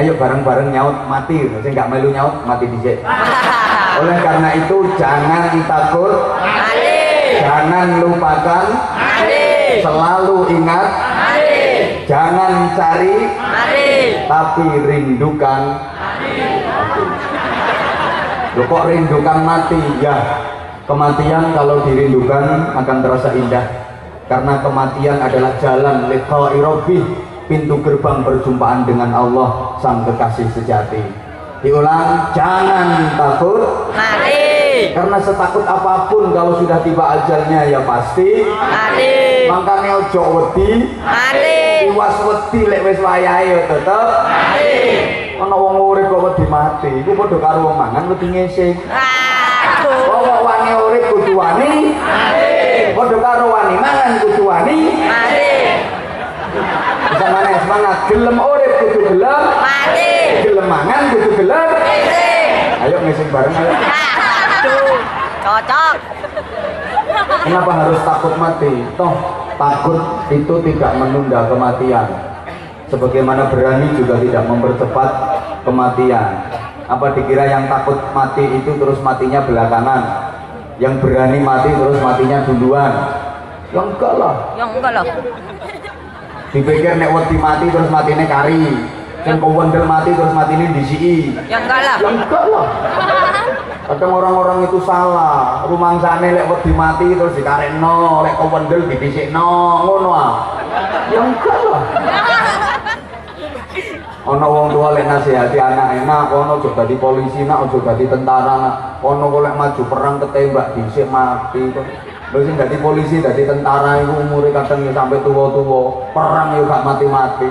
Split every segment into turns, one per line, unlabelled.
ayo bareng-bareng nyaut mati sing nggak melu nyaut mati dicek oleh karena itu jangan takut
Mati.
jangan lupakan
Mati.
selalu ingat
Mati.
jangan cari
Mati.
tapi rindukan mati. Loh kok rindukan mati? Ya, kematian kalau dirindukan akan terasa indah. Karena kematian adalah jalan liqa'i rabbih, pintu gerbang perjumpaan dengan Allah sang kekasih sejati. Diulang, jangan takut
Mati.
karena setakut apa pun kalau sudah tiba ajalnya ya pasti
Mati.
makanya ojo wedi
Mati.
iwas wedi lek wis wayahe ya tetep
Mati.
ana wong urip kok wedi mati iku padha karo wong mangan wedi ngising
Aduh.
wong wani urip kudu wani padha karo wani mangan kudu wani
Mati.
Semangat gelem urip kudu gelem
Mati.
gelem mangan kudu gelem
Ngising.
ayo ngising bareng ayo
Aduh. Cocok.
kenapa harus takut mati toh takut itu tidak menunda kematian sebagaimana berani juga tidak mempercepat kematian apa dikira yang takut mati itu terus matinya belakangan yang berani mati terus matinya duluan ya enggak lah
Ya enggak loh.
Dipikir nek wedi mati terus matine kari. Yang kewendel mati terus matine disi
Ya enggak lah.
ya enggak lah. Kadang orang-orang itu salah. Rumangsane lek wedi mati terus dikarekno lek kewendel dibisikno ngono ah. Ya enggak lah. Ono wong tua lek nasihati anak enak ono aja dadi polisi nak aja dadi tentara nak. Ono kok lek maju perang ketembak dhisik mati kok lho sing dadi polisi dadi tentara iku umure kadang ya sampai tuwa-tuwa. Perang ya gak mati-mati.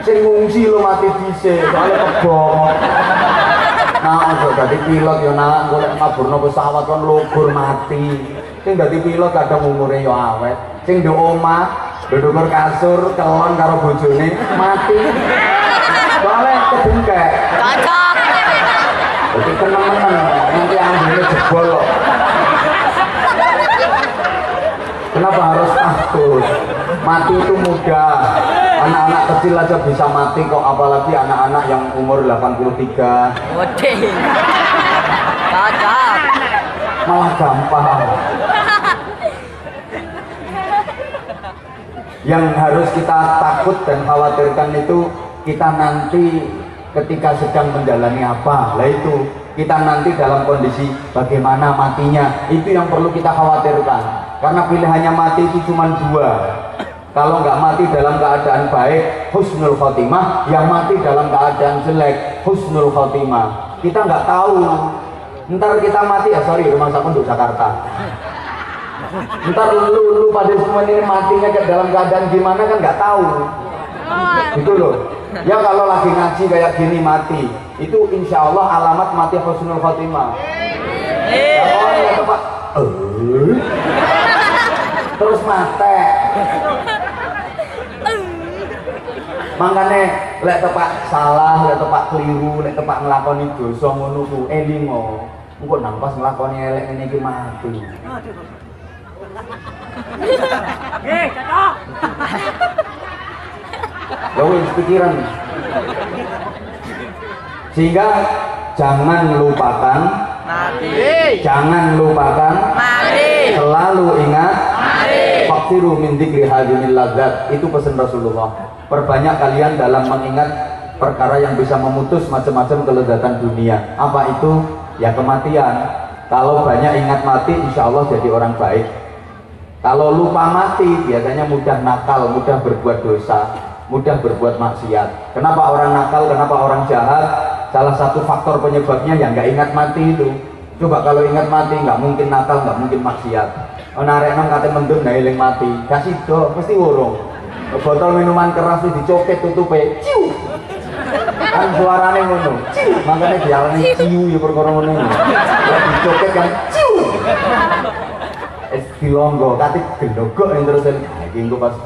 Sing ngungsi lo mati dhisik soalnya kebom nah aja dadi pilot ya nak golek maburno pesawat kon lugur mati. Sing dadi pilot kadang umure ya awet. Sing ndek omah ndukur kasur kelon karo bojone mati. Soalnya kebengkek
Cocok.
jadi temen-temen nanti ambilnya jebol kok kenapa harus takut? Mati itu mudah. Anak-anak kecil aja bisa mati kok apalagi anak-anak yang umur 83
Wedih. Cocok.
malah gampang. Yang harus kita takut dan khawatirkan itu kita nanti ketika sedang menjalani apa. Lah itu kita nanti dalam kondisi bagaimana matinya. Itu yang perlu kita khawatirkan. Karena pilihannya mati itu cuma dua. Kalau nggak mati dalam keadaan baik husnul khotimah. Yang mati dalam keadaan jelek husnul khotimah. Kita nggak tahu. Ntar kita mati ya sorry rumah sakit untuk Jakarta. Ntar lu lu pada semua ini matinya ke dalam keadaan gimana kan nggak tahu. Gitu loh. Ya kalau lagi ngaji kayak gini mati itu insya Allah alamat mati husnul khotimah. Kalau pak eh. Terus mate. Makanya lek tepak salah lek tepak keliru lek tepak ngelakoni dosa ngono ku elingo engko nang pas ngelakoni elek ngene iki mati. Ya wis pikiran sehingga jangan lupakan
Mati.
jangan lupakan
Mati.
selalu ingat
Mati.
Faktiru min dzikri ladzat itu pesan Rasulullah. Perbanyak kalian dalam mengingat perkara yang bisa memutus macam-macam kelezatan dunia. Apa itu? Ya kematian. Kalau banyak ingat mati insya Allah jadi orang baik. Kalau lupa mati biasanya mudah nakal mudah berbuat dosa mudah berbuat maksiat. Kenapa orang nakal kenapa orang jahat salah satu faktor penyebabnya yang nggak ingat mati itu. Coba kalau ingat mati nggak mungkin nakal nggak mungkin maksiat. Oh narek nang kate mendung nggak eling mati. Kasih do mesti wurung botol minuman keras itu dicoket tutupe ciu. Kan suarane ngono. Ciu. Makanya diarani ciu. ya perkara ngono. Ya dicoket kan ciu. Es dilonggo kate gendogok yang terus nah iki engko pas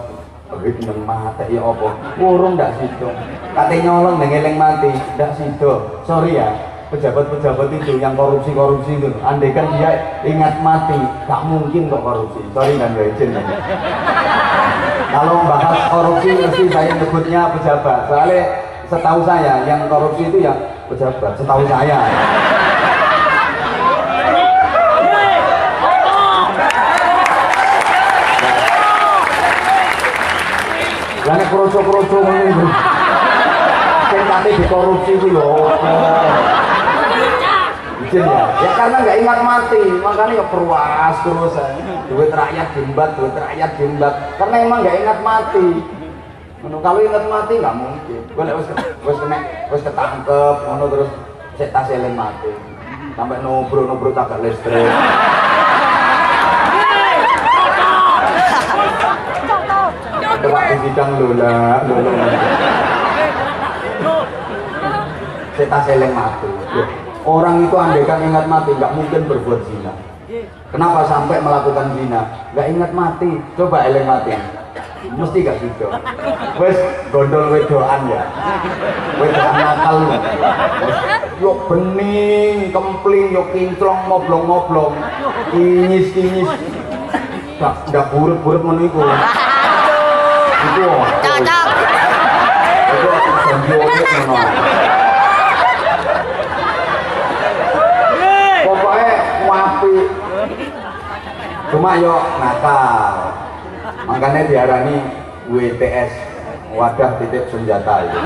Wih, nang mati ya apa? Urung ndak sido. Kate nyolong nang eling mati, ndak sido. Sorry ya, pejabat-pejabat itu yang korupsi-korupsi itu. Andai kan dia ingat mati, gak mungkin kok korupsi. Sorry kan legend. Kalau bahas korupsi mesti saya nyebutnya pejabat. Soalnya setahu saya yang korupsi itu ya pejabat setahu saya Lah nek kroco-kroco ngene iku. Sing dikorupsi yo apa? Izin ya. Ya karena nggak ingat mati, makanya ya perwas terus. eh. Duit rakyat jembat, duit rakyat jembat. Karena emang nggak ingat mati. Ngono, Kalau ingat mati nggak mungkin. Gue lek wis wis kena ketangkep, ngono terus cek tas eling mati. Sampai nobro nobro tak listrik. Coba di bidang lola, lola. Kita seleng mati. Orang itu andaikan ingat mati, nggak mungkin berbuat zina. Kenapa sampai melakukan zina? Nggak ingat mati. Coba eleng mati. Mesti gak gitu. Wes gondol wedoan ya. Wedoan nakal lu. Yo bening, kempling, yo kinclong, moblong-moblong. Kinyis-kinyis. Nggak, nggak buruk-buruk ngono iku. Itu.
Cocok.
Itu janji omik ngono. Pokoknya wapi. Cuma yo nakal. Makanya diarani WTS wadah titip senjata itu.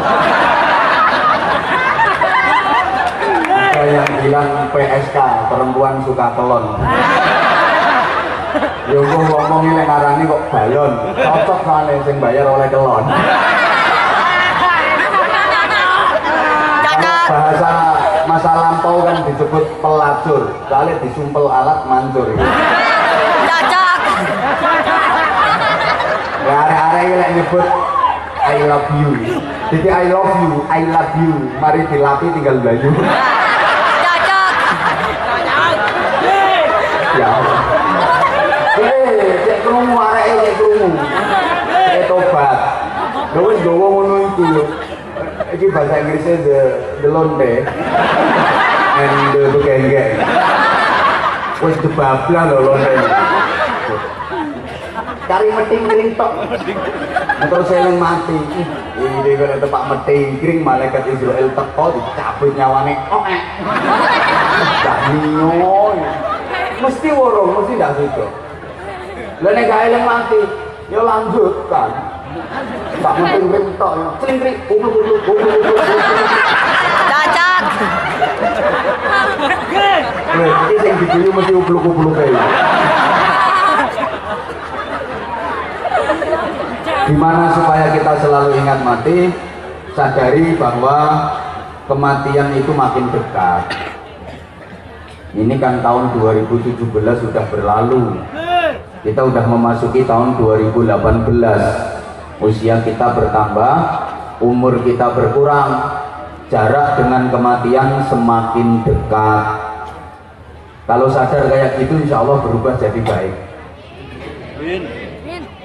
Ada yang bilang PSK perempuan suka telon. Yo gua ngomongin nek ngarani kok balon. Cocok soalnya sing bayar oleh kelon. Bahasa masa lampau kan disebut pelacur. Soalnya disumpel alat mancur.
Cocok.
Ya are-are iki lek nyebut I love you. Jadi I love you, I love you. Mari dilapi tinggal bayu. Lho wis gowo ngono iku lho. Iki bahasa Inggrisnya the the lonte and the begengge. Wis debablah lho lonte. Cari meting kering tok. Terus eling mati. Ini kalau tepak meting kering malaikat Israel teko dicabut nyawane. Eh. Gak nyo. Mesti worong, mesti gak situ. Lah nek gak eling mati, ya lanjutkan. Tak meting kering tok ya. Celingkrik.
Cocok.
Weh, iki sing diguyu mesti ubluk-ubluk kae. Gimana supaya kita selalu ingat mati? Sadari bahwa kematian itu makin dekat. Ini kan tahun 2017 sudah berlalu. Kita sudah memasuki tahun 2018. Usia kita bertambah, umur kita berkurang, jarak dengan kematian semakin dekat. Kalau sadar kayak gitu, insya Allah berubah jadi baik.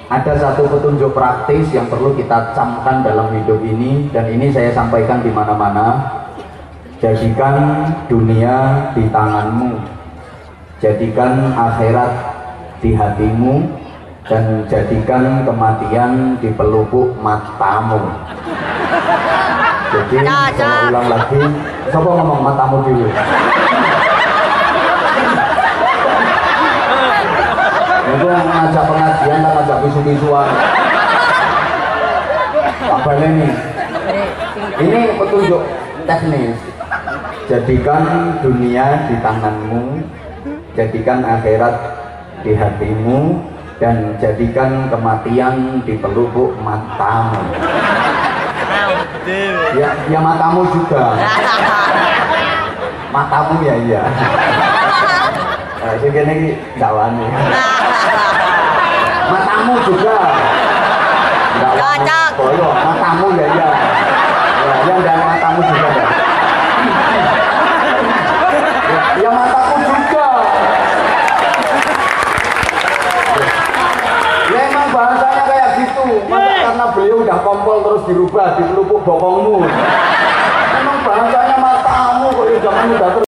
Ada satu petunjuk praktis yang perlu kita camkan dalam hidup ini, dan ini saya sampaikan di mana-mana. Jadikan dunia di tanganmu, jadikan akhirat di hatimu, dan jadikan kematian di pelupuk matamu. Jadi saya ulang lagi, coba ngomong matamu dulu. Itu ngajak pengajian dan ngajak bisu-bisuan. Apa ini? Ini petunjuk teknis. Jadikan dunia di tanganmu, jadikan akhirat di hatimu, dan jadikan kematian di pelupuk matamu. Ya, ya matamu juga. Matamu ya iya. Nah, kene iki dakwani. Matamu juga.
Cocok.
Matamu. Ya, harus dirubah di pelupuk bokongmu. Memang bahasanya matamu kok ya, jangan mudah